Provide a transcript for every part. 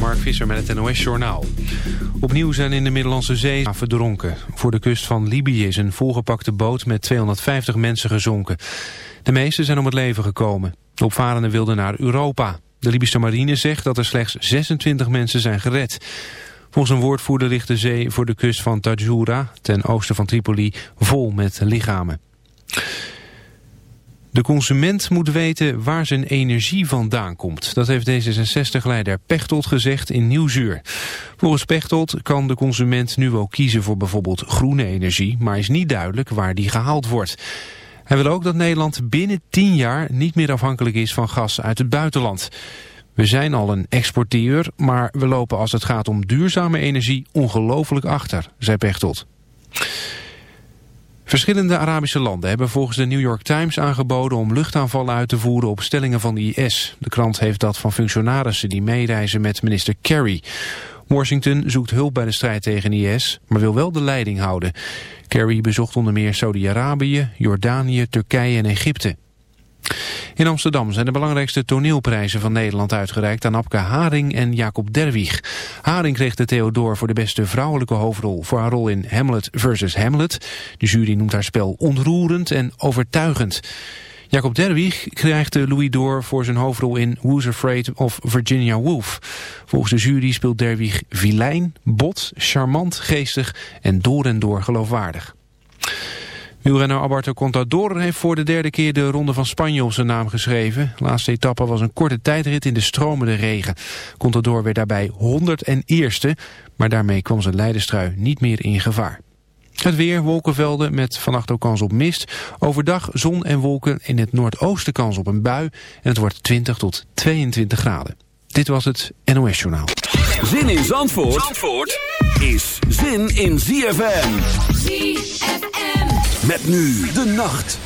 Mark Visser met het NOS Journaal. Opnieuw zijn in de Middellandse Zee verdronken. Voor de kust van Libië is een volgepakte boot met 250 mensen gezonken. De meeste zijn om het leven gekomen. De opvarenden wilden naar Europa. De Libische marine zegt dat er slechts 26 mensen zijn gered. Volgens een woordvoerder ligt de zee voor de kust van Tajura, ten oosten van Tripoli, vol met lichamen. De consument moet weten waar zijn energie vandaan komt. Dat heeft D66-leider Pechtold gezegd in Nieuwsuur. Volgens Pechtold kan de consument nu ook kiezen voor bijvoorbeeld groene energie... maar is niet duidelijk waar die gehaald wordt. Hij wil ook dat Nederland binnen 10 jaar niet meer afhankelijk is van gas uit het buitenland. We zijn al een exporteur, maar we lopen als het gaat om duurzame energie ongelooflijk achter, zei Pechtold. Verschillende Arabische landen hebben volgens de New York Times aangeboden om luchtaanvallen uit te voeren op stellingen van de IS. De krant heeft dat van functionarissen die meereizen met minister Kerry. Washington zoekt hulp bij de strijd tegen IS, maar wil wel de leiding houden. Kerry bezocht onder meer Saudi-Arabië, Jordanië, Turkije en Egypte. In Amsterdam zijn de belangrijkste toneelprijzen van Nederland uitgereikt aan Apke Haring en Jacob Derwig. Haring kreeg de Theodor voor de beste vrouwelijke hoofdrol voor haar rol in Hamlet vs. Hamlet. De jury noemt haar spel ontroerend en overtuigend. Jacob Derwig krijgt de Louis d'Or voor zijn hoofdrol in Who's Afraid of Virginia Woolf. Volgens de jury speelt Derwig vilijn, bot, charmant, geestig en door en door geloofwaardig. Wielrenner Alberto Contador heeft voor de derde keer de Ronde van Spanje op zijn naam geschreven. De laatste etappe was een korte tijdrit in de stromende regen. Contador werd daarbij 101ste, maar daarmee kwam zijn leidenstrui niet meer in gevaar. Het weer, wolkenvelden met vannacht ook kans op mist. Overdag zon en wolken in het noordoosten kans op een bui. En het wordt 20 tot 22 graden. Dit was het NOS Journaal. Zin in Zandvoort, Zandvoort is zin in ZFM. ZFM. Met nu de nacht.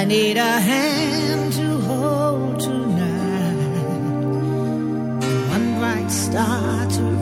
I need a hand to hold tonight. One bright star to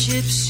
gypsy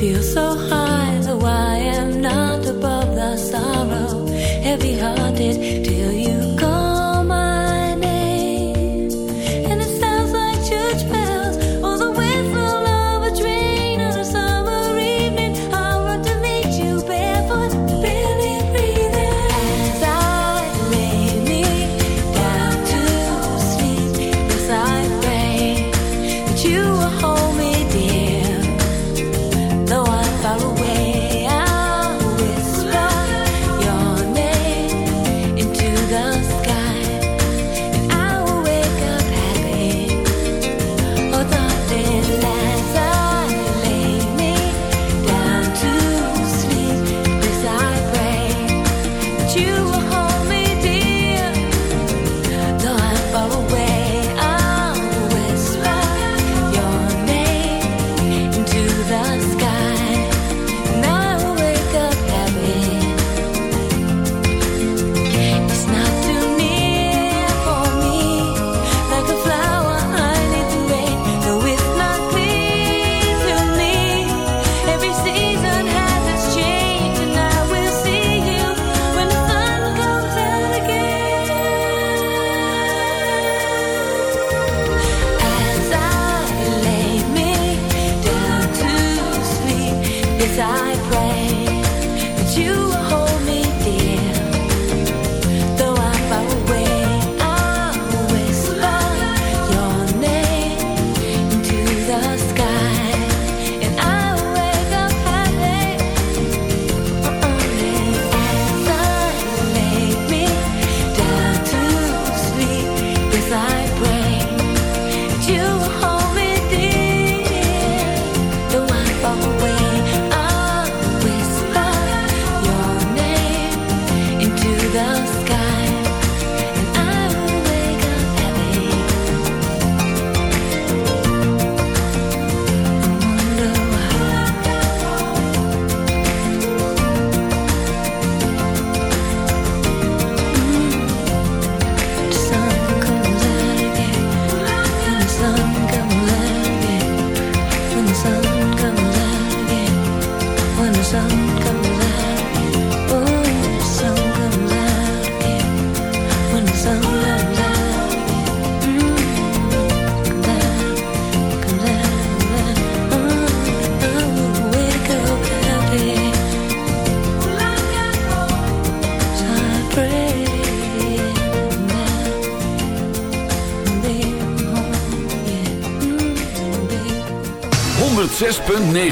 feel so high, though I am not above the sorrow. Heavy hearted.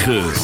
9.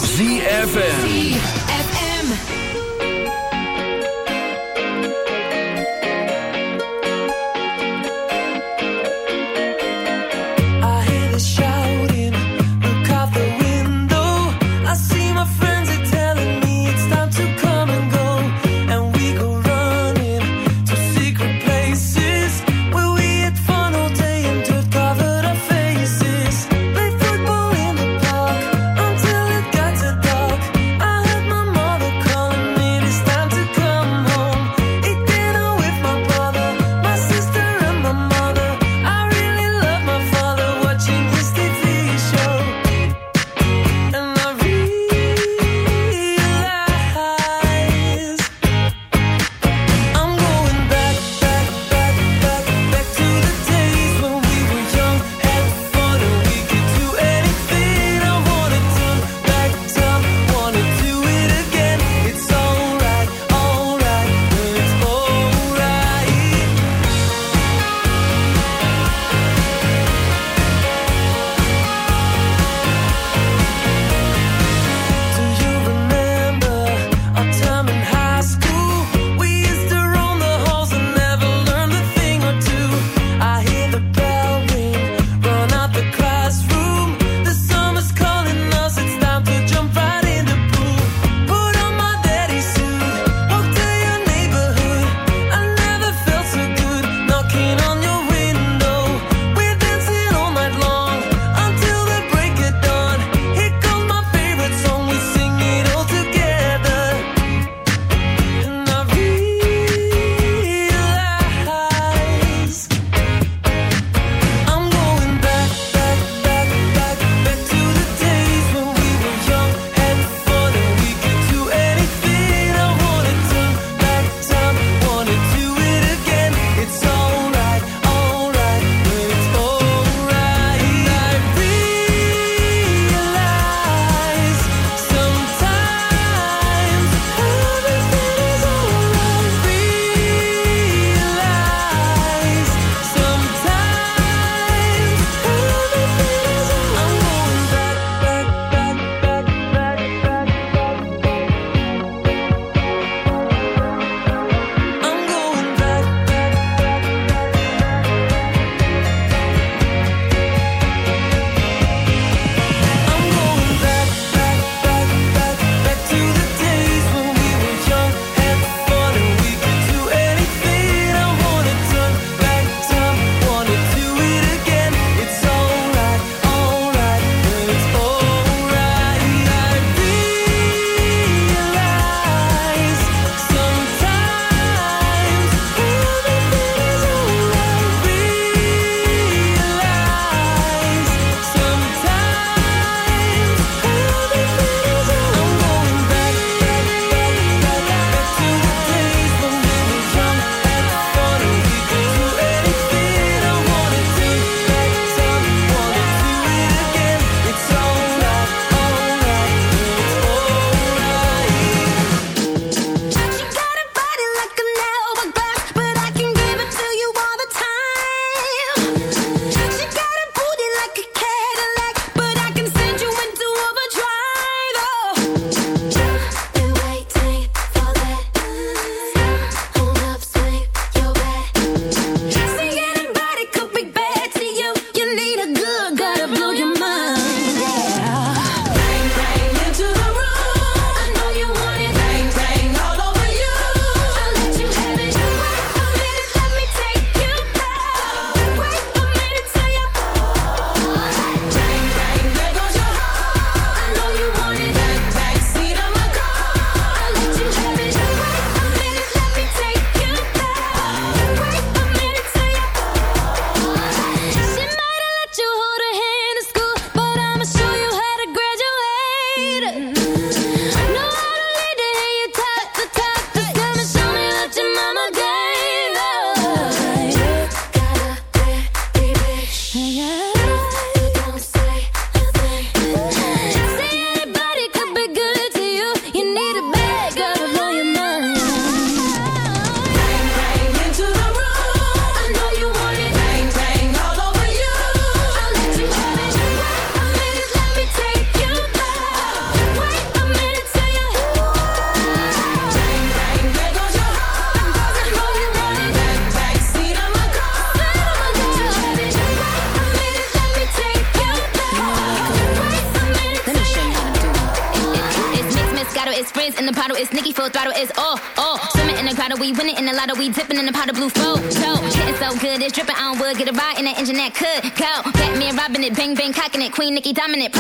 good. Go. Batman robbing it, bang bang cocking it, Queen Nicki dominant.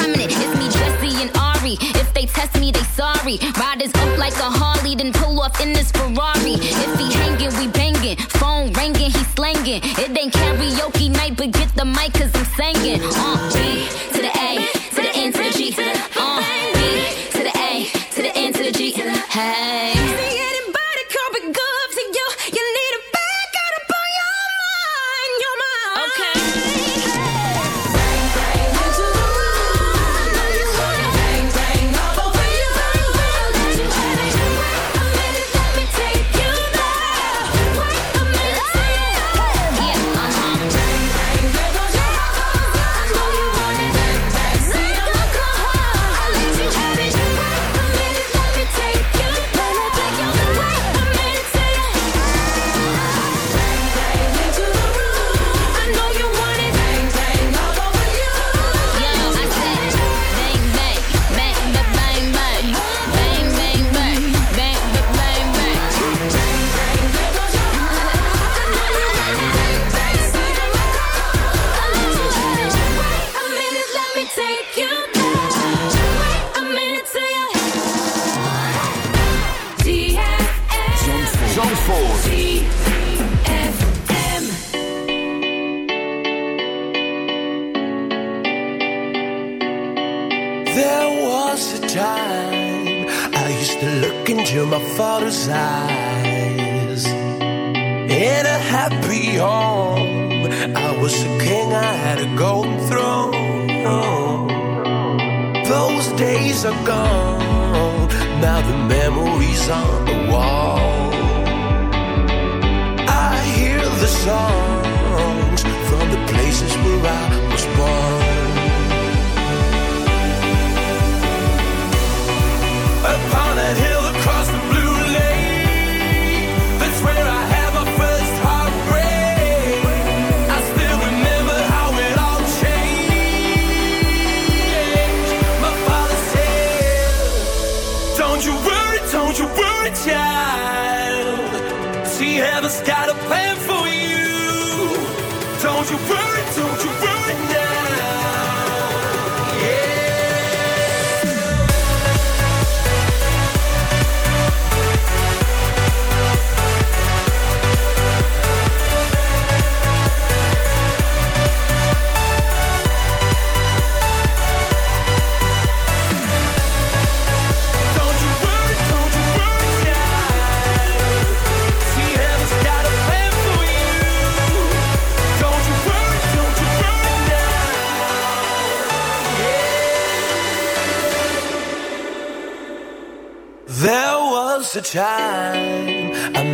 time. I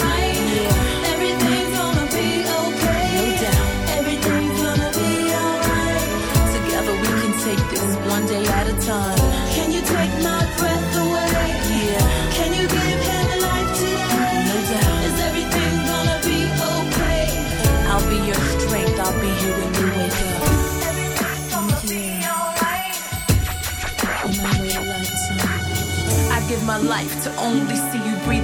One day at a time. Can you take my breath away? Yeah. Can you give him a life today? No doubt. Is everything gonna be okay? I'll be your strength. I'll be here when you wake up. Everything's gonna be alright. I give my life to only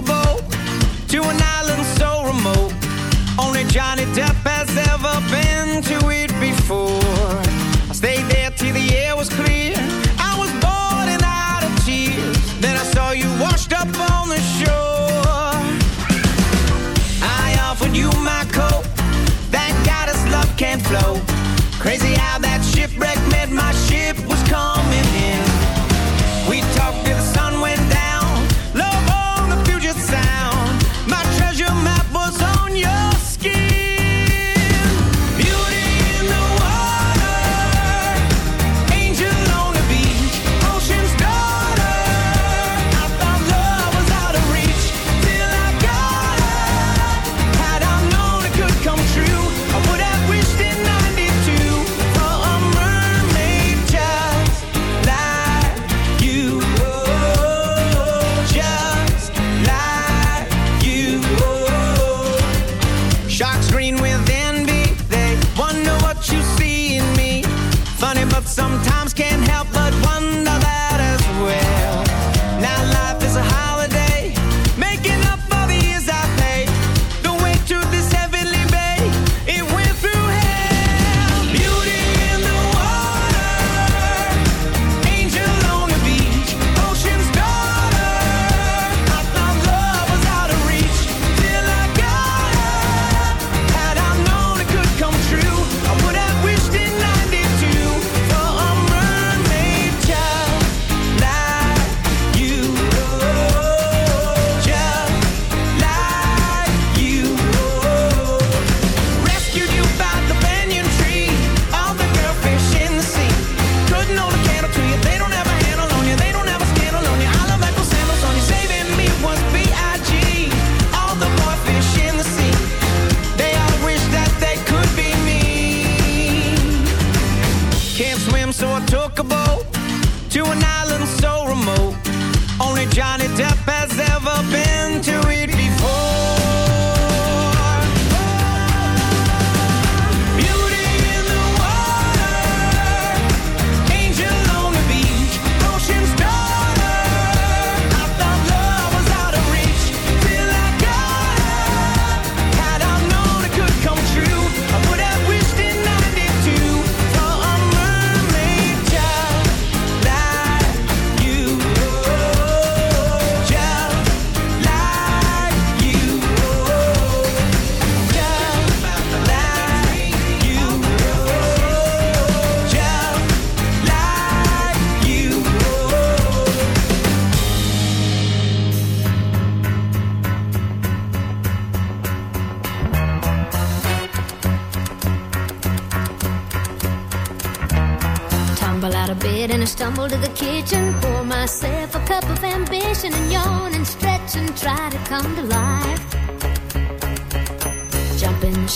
boat to an island so remote. Only Johnny Depp has ever been to it before. I stayed there till the air was clear. I was bored and out of tears. Then I saw you washed up on the shore. I offered you my coat. Thank God his love can't flow. Crazy how that shipwreck meant my ship was coming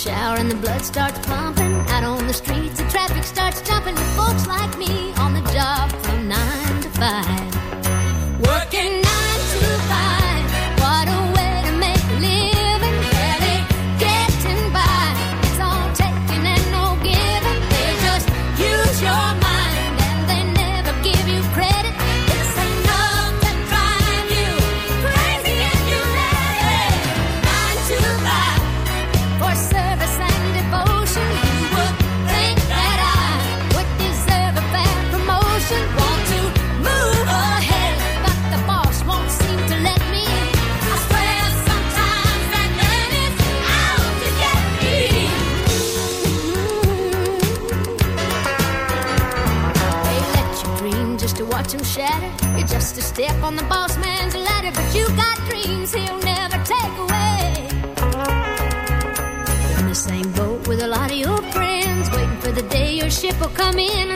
shower and the blood starts pumping. Out on the streets, the traffic starts jumping with folks like me. ship will come in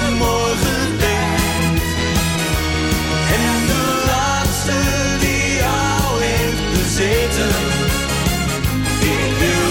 If you